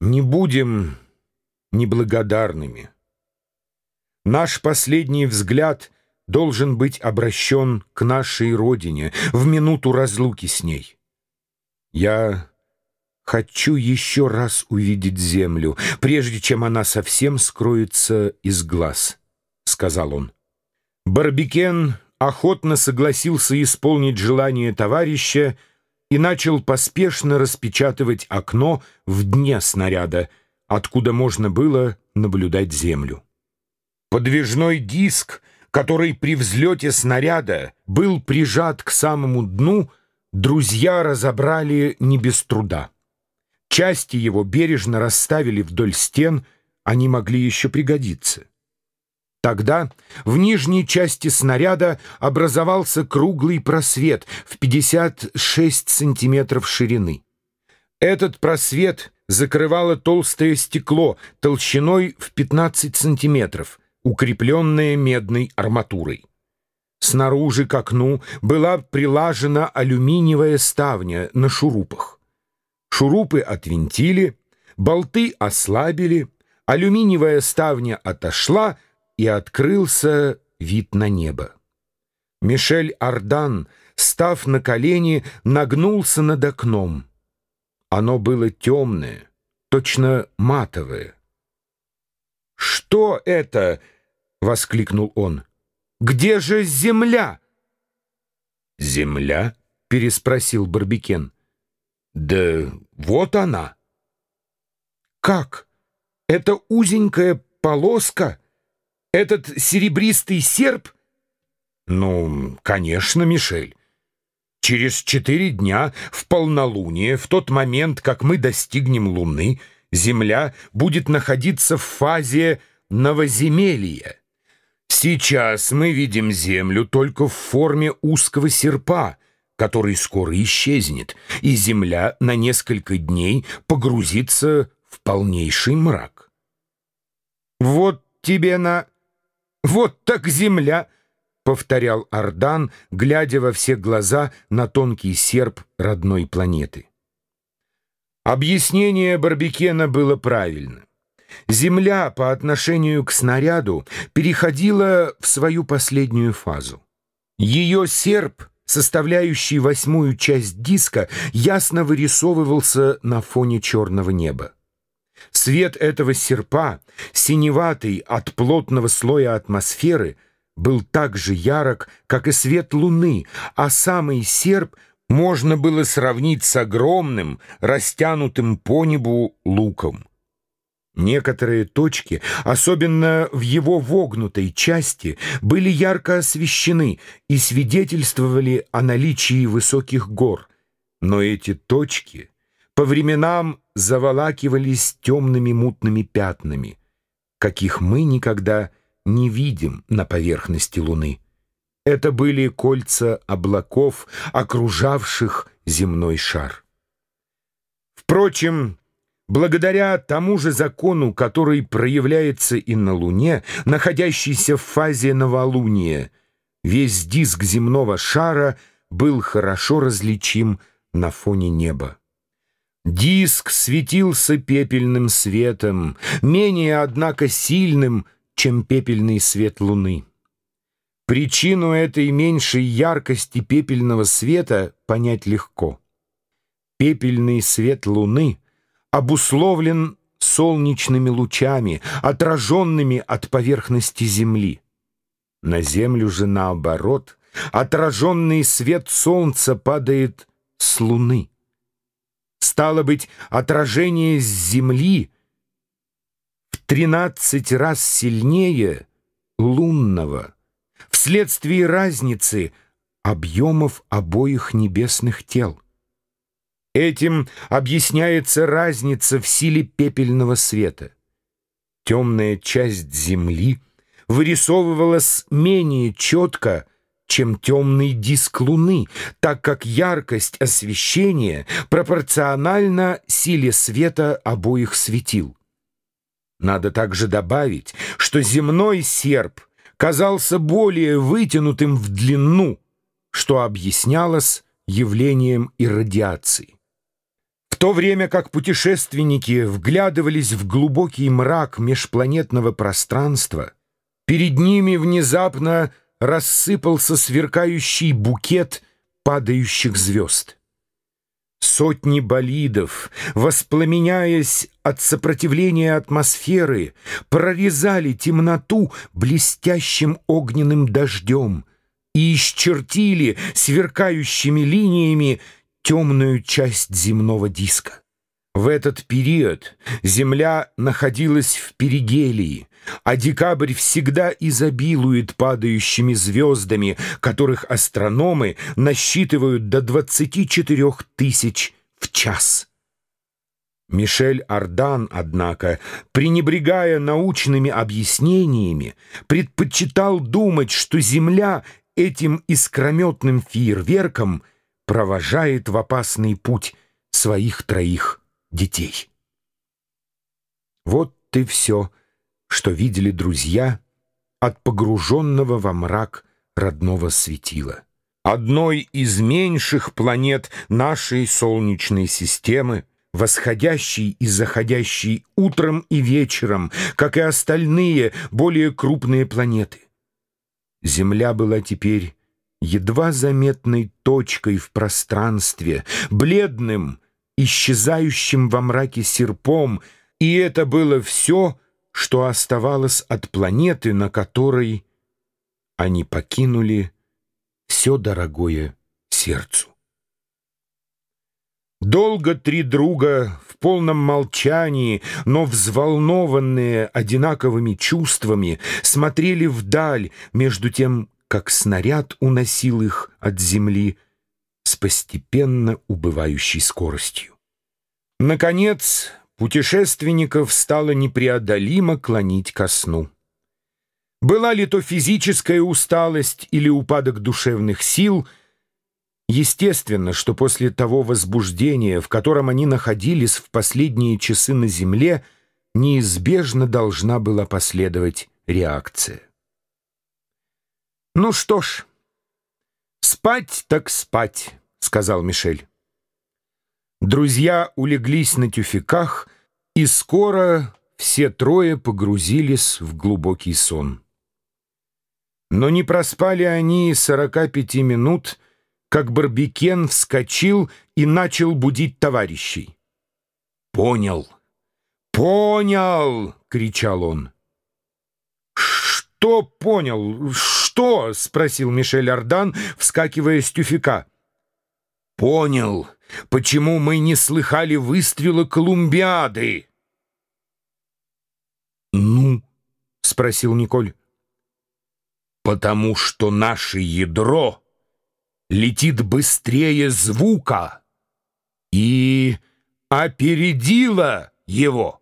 Не будем неблагодарными. Наш последний взгляд должен быть обращен к нашей родине в минуту разлуки с ней. Я хочу еще раз увидеть землю, прежде чем она совсем скроется из глаз, — сказал он. Барбикен охотно согласился исполнить желание товарища и начал поспешно распечатывать окно в дне снаряда, откуда можно было наблюдать землю. Подвижной диск, который при взлете снаряда был прижат к самому дну, друзья разобрали не без труда. Части его бережно расставили вдоль стен, они могли еще пригодиться. Тогда в нижней части снаряда образовался круглый просвет в 56 сантиметров ширины. Этот просвет закрывало толстое стекло толщиной в 15 сантиметров, укрепленное медной арматурой. Снаружи к окну была прилажена алюминиевая ставня на шурупах. Шурупы отвинтили, болты ослабили, алюминиевая ставня отошла — и открылся вид на небо. Мишель Ардан, став на колени, нагнулся над окном. Оно было темное, точно матовое. «Что это?» — воскликнул он. «Где же земля?» «Земля?» — переспросил Барбикен. «Да вот она». «Как? Это узенькая полоска?» Этот серебристый серп? Ну, конечно, Мишель. Через четыре дня в полнолуние, в тот момент, как мы достигнем Луны, Земля будет находиться в фазе новоземелья. Сейчас мы видим Землю только в форме узкого серпа, который скоро исчезнет, и Земля на несколько дней погрузится в полнейший мрак. Вот тебе на «Вот так земля!» — повторял Ардан, глядя во все глаза на тонкий серп родной планеты. Объяснение Барбекена было правильно. Земля по отношению к снаряду переходила в свою последнюю фазу. Ее серп, составляющий восьмую часть диска, ясно вырисовывался на фоне черного неба. Свет этого серпа, синеватый от плотного слоя атмосферы, был так же ярок, как и свет луны, а самый серп можно было сравнить с огромным, растянутым по небу луком. Некоторые точки, особенно в его вогнутой части, были ярко освещены и свидетельствовали о наличии высоких гор. Но эти точки по временам заволакивались темными мутными пятнами, каких мы никогда не видим на поверхности Луны. Это были кольца облаков, окружавших земной шар. Впрочем, благодаря тому же закону, который проявляется и на Луне, находящейся в фазе новолуния, весь диск земного шара был хорошо различим на фоне неба. Диск светился пепельным светом, менее, однако, сильным, чем пепельный свет луны. Причину этой меньшей яркости пепельного света понять легко. Пепельный свет луны обусловлен солнечными лучами, отраженными от поверхности Земли. На Землю же, наоборот, отраженный свет солнца падает с луны. Стало быть, отражение с Земли в тринадцать раз сильнее лунного вследствие разницы объемов обоих небесных тел. Этим объясняется разница в силе пепельного света. Темная часть Земли вырисовывалась менее четко, чем темный диск Луны, так как яркость освещения пропорциональна силе света обоих светил. Надо также добавить, что земной серп казался более вытянутым в длину, что объяснялось явлением иррадиации. В то время как путешественники вглядывались в глубокий мрак межпланетного пространства, перед ними внезапно рассыпался сверкающий букет падающих звезд. Сотни болидов, воспламеняясь от сопротивления атмосферы, прорезали темноту блестящим огненным дождем и исчертили сверкающими линиями темную часть земного диска. В этот период Земля находилась в перигелии, а декабрь всегда изобилует падающими звездами, которых астрономы насчитывают до 24 тысяч в час. Мишель Ардан, однако, пренебрегая научными объяснениями, предпочитал думать, что Земля этим искрометным фейерверком провожает в опасный путь своих троих детей. Вот и все, что видели друзья от погруженного во мрак родного светила. Одной из меньших планет нашей Солнечной системы, восходящей и заходящей утром и вечером, как и остальные более крупные планеты. Земля была теперь едва заметной точкой в пространстве, бледным, исчезающим во мраке серпом, и это было все, что оставалось от планеты, на которой они покинули все дорогое сердцу. Долго три друга в полном молчании, но взволнованные одинаковыми чувствами, смотрели вдаль между тем, как снаряд уносил их от земли с постепенно убывающей скоростью. Наконец, путешественников стало непреодолимо клонить ко сну. Была ли то физическая усталость или упадок душевных сил, естественно, что после того возбуждения, в котором они находились в последние часы на земле, неизбежно должна была последовать реакция. «Ну что ж, спать так спать», — сказал Мишель. Друзья улеглись на тюфяках, и скоро все трое погрузились в глубокий сон. Но не проспали они сорока пяти минут, как Барбикен вскочил и начал будить товарищей. «Понял! Понял!» — кричал он. «Что понял? что?» — спросил Мишель Ардан, вскакивая с тюфика. «Понял, почему мы не слыхали выстрела Колумбиады?» «Ну?» — спросил Николь. «Потому что наше ядро летит быстрее звука и опередило его».